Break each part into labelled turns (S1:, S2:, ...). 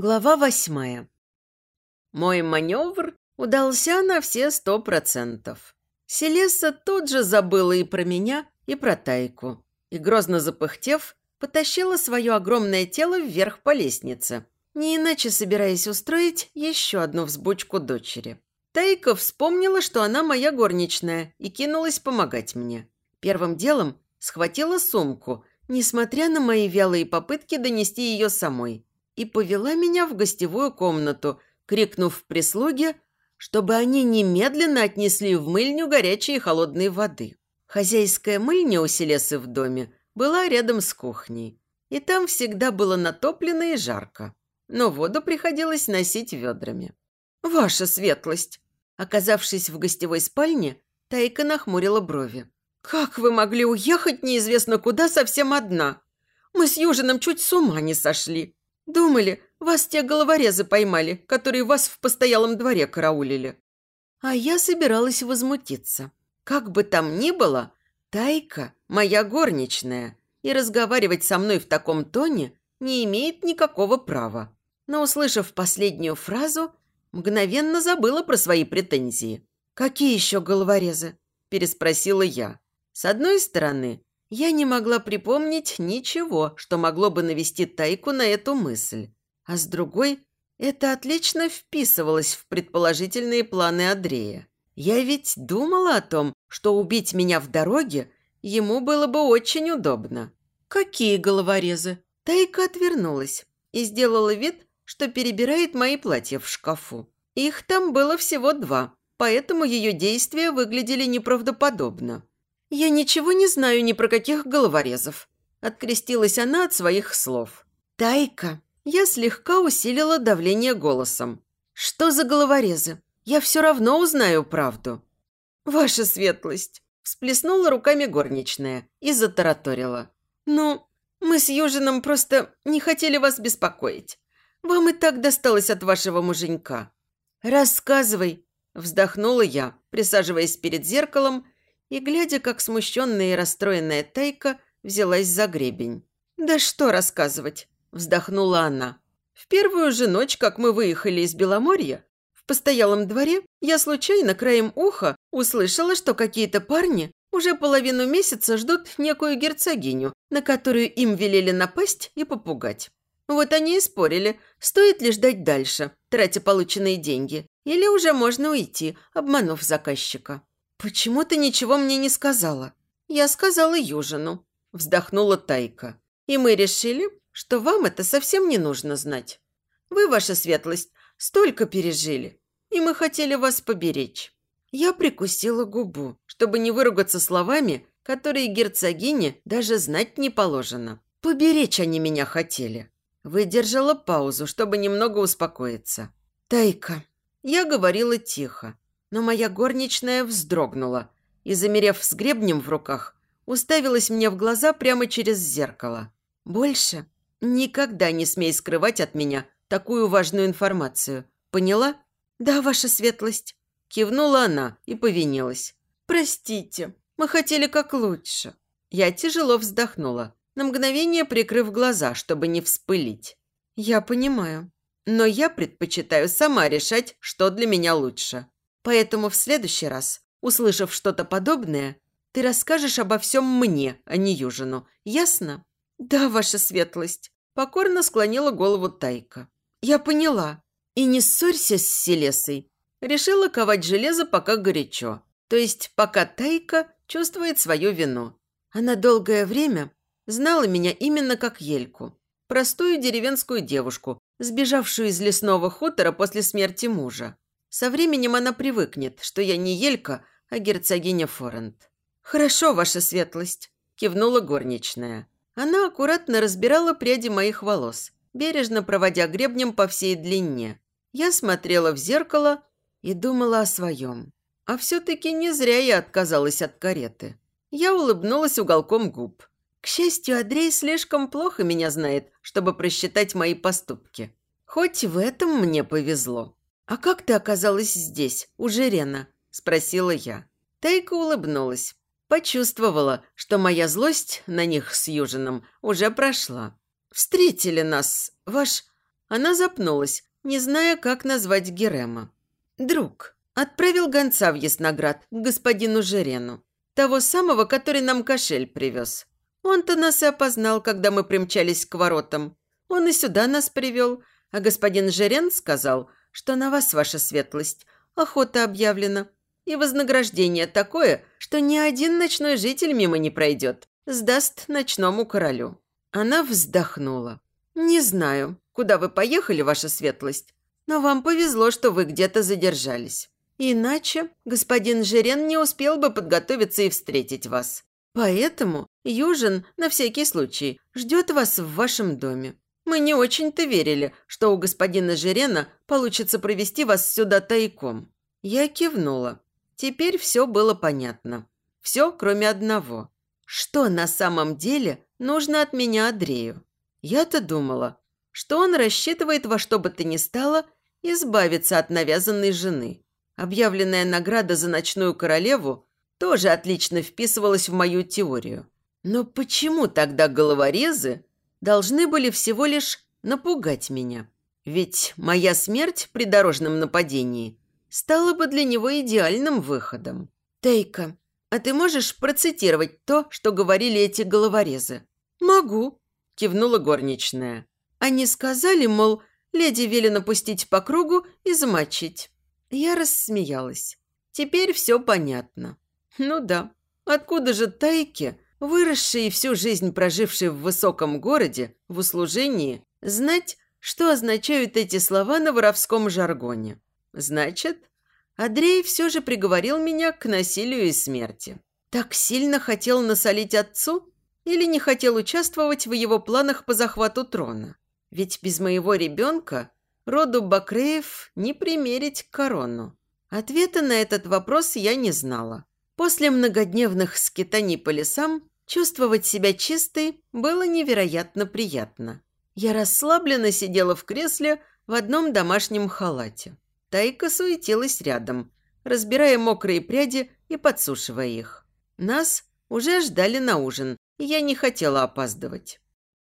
S1: Глава восьмая. Мой маневр удался на все сто процентов. Селеса тут же забыла и про меня, и про Тайку. И, грозно запыхтев, потащила свое огромное тело вверх по лестнице, не иначе собираясь устроить еще одну взбучку дочери. Тайка вспомнила, что она моя горничная, и кинулась помогать мне. Первым делом схватила сумку, несмотря на мои вялые попытки донести ее самой – и повела меня в гостевую комнату, крикнув прислуге, чтобы они немедленно отнесли в мыльню горячей и холодной воды. Хозяйская мыльня у Селесы в доме была рядом с кухней, и там всегда было натоплено и жарко, но воду приходилось носить ведрами. «Ваша светлость!» Оказавшись в гостевой спальне, Тайка нахмурила брови. «Как вы могли уехать неизвестно куда совсем одна? Мы с Южином чуть с ума не сошли. Думали, вас те головорезы поймали, которые вас в постоялом дворе караулили. А я собиралась возмутиться. Как бы там ни было, Тайка – моя горничная, и разговаривать со мной в таком тоне не имеет никакого права. Но, услышав последнюю фразу, мгновенно забыла про свои претензии. «Какие еще головорезы?» – переспросила я. С одной стороны, я не могла припомнить ничего, что могло бы навести Тайку на эту мысль. А с другой, это отлично вписывалось в предположительные планы Андрея. Я ведь думала о том, что убить меня в дороге ему было бы очень удобно. Какие головорезы? Тайка отвернулась и сделала вид, что перебирает мои платья в шкафу. Их там было всего два, поэтому ее действия выглядели неправдоподобно. «Я ничего не знаю ни про каких головорезов», – открестилась она от своих слов. «Тайка!» Я слегка усилила давление голосом. «Что за головорезы? Я все равно узнаю правду». «Ваша светлость!» – всплеснула руками горничная и затараторила. «Ну, мы с Южином просто не хотели вас беспокоить. Вам и так досталось от вашего муженька». «Рассказывай», – вздохнула я, присаживаясь перед зеркалом и глядя, как смущенная и расстроенная Тайка взялась за гребень. «Да что рассказывать?» – вздохнула она. «В первую же ночь, как мы выехали из Беломорья, в постоялом дворе я случайно краем уха услышала, что какие-то парни уже половину месяца ждут некую герцогиню, на которую им велели напасть и попугать. Вот они и спорили, стоит ли ждать дальше, тратя полученные деньги, или уже можно уйти, обманув заказчика. «Почему ты ничего мне не сказала?» «Я сказала Южину», – вздохнула Тайка. «И мы решили, что вам это совсем не нужно знать. Вы, ваша светлость, столько пережили, и мы хотели вас поберечь». Я прикусила губу, чтобы не выругаться словами, которые герцогине даже знать не положено. Поберечь они меня хотели. Выдержала паузу, чтобы немного успокоиться. «Тайка». Я говорила тихо, но моя горничная вздрогнула и, замерев с гребнем в руках, уставилась мне в глаза прямо через зеркало. «Больше никогда не смей скрывать от меня такую важную информацию. Поняла?» «Да, ваша светлость», – кивнула она и повинилась. «Простите, мы хотели как лучше». Я тяжело вздохнула, на мгновение прикрыв глаза, чтобы не вспылить. «Я понимаю, но я предпочитаю сама решать, что для меня лучше. Поэтому в следующий раз, услышав что-то подобное, ты расскажешь обо всем мне, а не Южину. Ясно? Да, ваша светлость. Покорно склонила голову Тайка. Я поняла. И не ссорься с Селесой. Решила ковать железо пока горячо. То есть пока Тайка чувствует свою вину. Она долгое время знала меня именно как Ельку. Простую деревенскую девушку, сбежавшую из лесного хутора после смерти мужа. Со временем она привыкнет, что я не Елька, а герцогиня Форент. «Хорошо, ваша светлость», – кивнула горничная. Она аккуратно разбирала пряди моих волос, бережно проводя гребнем по всей длине. Я смотрела в зеркало и думала о своем. А все-таки не зря я отказалась от кареты. Я улыбнулась уголком губ. К счастью, Андрей слишком плохо меня знает, чтобы просчитать мои поступки. Хоть в этом мне повезло. «А как ты оказалась здесь, у Жирена?» – спросила я. Тайка улыбнулась. Почувствовала, что моя злость на них с Южином уже прошла. «Встретили нас, ваш... Она запнулась, не зная, как назвать Герема. «Друг, отправил гонца в Ясноград к господину Жерену. Того самого, который нам кошель привез. Он-то нас и опознал, когда мы примчались к воротам. Он и сюда нас привел, а господин Жерен сказал, что на вас, ваша светлость, охота объявлена. И вознаграждение такое, что ни один ночной житель мимо не пройдет, сдаст ночному королю». Она вздохнула. «Не знаю, куда вы поехали, ваша светлость, но вам повезло, что вы где-то задержались. Иначе господин Жерен не успел бы подготовиться и встретить вас. Поэтому Южин, на всякий случай, ждет вас в вашем доме. Мы не очень-то верили, что у господина Жерена получится провести вас сюда тайком». Я кивнула. Теперь все было понятно. Все, кроме одного. Что на самом деле нужно от меня Андрею? Я-то думала, что он рассчитывает во что бы то ни стало избавиться от навязанной жены. Объявленная награда за ночную королеву тоже отлично вписывалась в мою теорию. Но почему тогда головорезы должны были всего лишь напугать меня. Ведь моя смерть при дорожном нападении стала бы для него идеальным выходом. «Тейка, а ты можешь процитировать то, что говорили эти головорезы?» «Могу», – кивнула горничная. Они сказали, мол, леди велено пустить по кругу и замочить. Я рассмеялась. Теперь все понятно. Ну да, откуда же Тайке выросший и всю жизнь проживший в высоком городе, в услужении, знать, что означают эти слова на воровском жаргоне. Значит, Андрей все же приговорил меня к насилию и смерти. Так сильно хотел насолить отцу или не хотел участвовать в его планах по захвату трона? Ведь без моего ребенка роду Бакреев не примерить корону. Ответа на этот вопрос я не знала. После многодневных скитаний по лесам чувствовать себя чистой было невероятно приятно. Я расслабленно сидела в кресле в одном домашнем халате. Тайка суетилась рядом, разбирая мокрые пряди и подсушивая их. Нас уже ждали на ужин, и я не хотела опаздывать.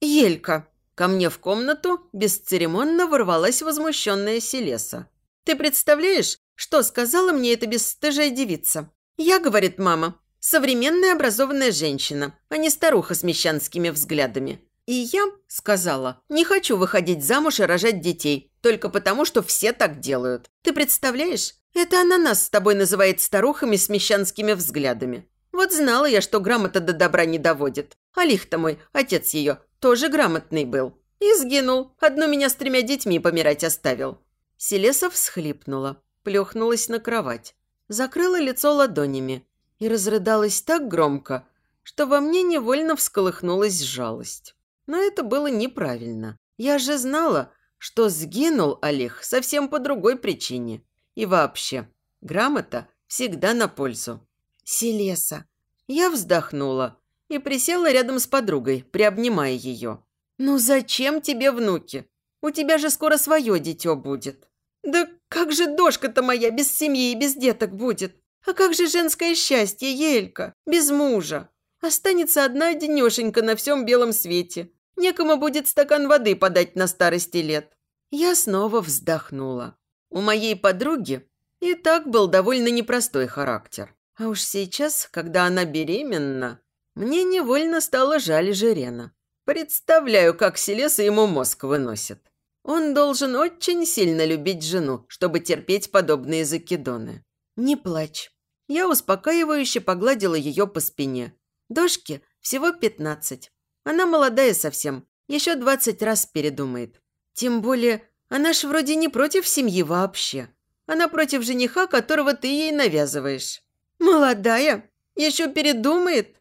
S1: «Елька!» Ко мне в комнату бесцеремонно ворвалась возмущенная Селеса. «Ты представляешь, что сказала мне эта бесстыжая девица? «Я, — говорит мама, — современная образованная женщина, а не старуха с мещанскими взглядами. И я, — сказала, — не хочу выходить замуж и рожать детей, только потому, что все так делают. Ты представляешь? Это она нас с тобой называет старухами с мещанскими взглядами. Вот знала я, что грамота до добра не доводит. Алих-то мой, отец ее, тоже грамотный был. И сгинул. Одну меня с тремя детьми помирать оставил». Селеса всхлипнула, плюхнулась на кровать закрыла лицо ладонями и разрыдалась так громко, что во мне невольно всколыхнулась жалость. Но это было неправильно. Я же знала, что сгинул Олег совсем по другой причине. И вообще, грамота всегда на пользу. «Селеса». Я вздохнула и присела рядом с подругой, приобнимая ее. «Ну зачем тебе внуки? У тебя же скоро свое дитё будет». «Да как же дошка-то моя без семьи и без деток будет? А как же женское счастье, Елька, без мужа? Останется одна денешенька на всем белом свете. Некому будет стакан воды подать на старости лет». Я снова вздохнула. У моей подруги и так был довольно непростой характер. А уж сейчас, когда она беременна, мне невольно стало жаль Жерена. Представляю, как Селеса ему мозг выносит. Он должен очень сильно любить жену, чтобы терпеть подобные закидоны. Не плачь. Я успокаивающе погладила ее по спине. Дошке всего пятнадцать. Она молодая совсем, еще двадцать раз передумает. Тем более, она ж вроде не против семьи вообще. Она против жениха, которого ты ей навязываешь. Молодая? Еще передумает?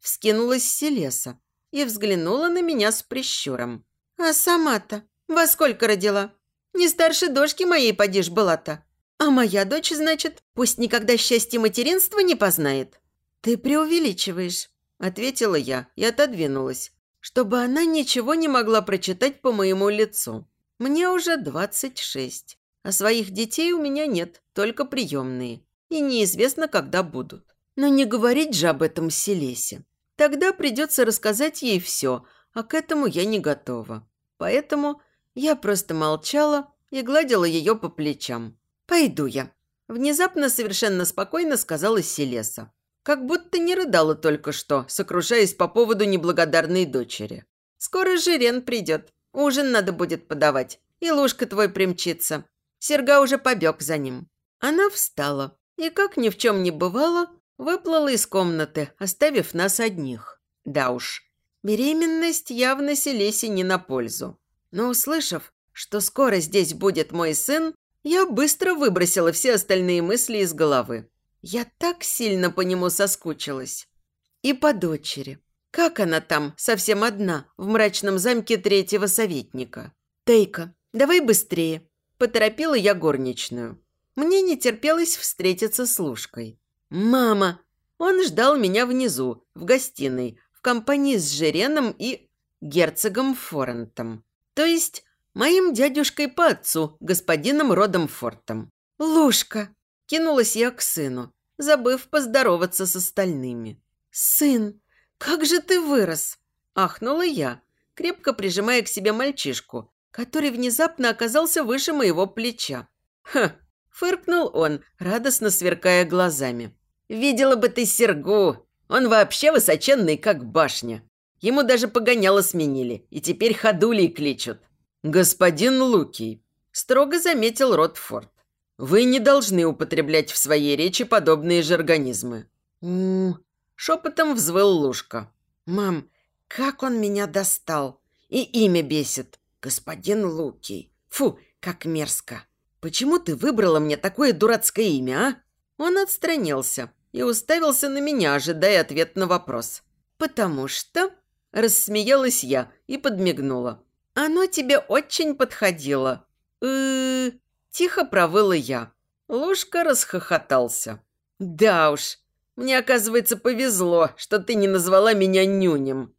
S1: Вскинулась Селеса и взглянула на меня с прищуром. А сама-то во сколько родила? Не старше дочки моей подишь была-то. А моя дочь, значит, пусть никогда счастье материнства не познает. Ты преувеличиваешь, ответила я и отодвинулась, чтобы она ничего не могла прочитать по моему лицу. Мне уже двадцать шесть, а своих детей у меня нет, только приемные. И неизвестно, когда будут. Но не говорить же об этом Селесе. Тогда придется рассказать ей все, а к этому я не готова. Поэтому Я просто молчала и гладила ее по плечам. «Пойду я», – внезапно совершенно спокойно сказала Селеса. Как будто не рыдала только что, сокрушаясь по поводу неблагодарной дочери. «Скоро Жирен придет. Ужин надо будет подавать. И Лушка твой примчится. Серга уже побег за ним». Она встала и, как ни в чем не бывало, выплыла из комнаты, оставив нас одних. Да уж, беременность явно Селесе не на пользу. Но услышав, что скоро здесь будет мой сын, я быстро выбросила все остальные мысли из головы. Я так сильно по нему соскучилась. И по дочери. Как она там, совсем одна, в мрачном замке третьего советника? «Тейка, давай быстрее!» – поторопила я горничную. Мне не терпелось встретиться с Лушкой. «Мама!» Он ждал меня внизу, в гостиной, в компании с Жереном и герцогом Форентом. То есть моим дядюшкой по отцу, господином Родом Фортом. «Лушка!» – кинулась я к сыну, забыв поздороваться с остальными. «Сын, как же ты вырос!» – ахнула я, крепко прижимая к себе мальчишку, который внезапно оказался выше моего плеча. «Ха!» – фыркнул он, радостно сверкая глазами. «Видела бы ты Сергу! Он вообще высоченный, как башня. Ему даже погоняло сменили, и теперь ходулей кличут. «Господин Лукий», – строго заметил Ротфорд, – «вы не должны употреблять в своей речи подобные же организмы». «М-м-м», шепотом взвыл Лушка. «Мам, как он меня достал! И имя бесит. Господин Лукий. Фу, как мерзко. Почему ты выбрала мне такое дурацкое имя, а?» Он отстранился и уставился на меня, ожидая ответ на вопрос. «Потому что...» – рассмеялась я и подмигнула. «Оно тебе очень подходило». «Э-э-э...» тихо провыла я. Лушка расхохотался. «Да уж, мне, оказывается, повезло, что ты не назвала меня нюнем.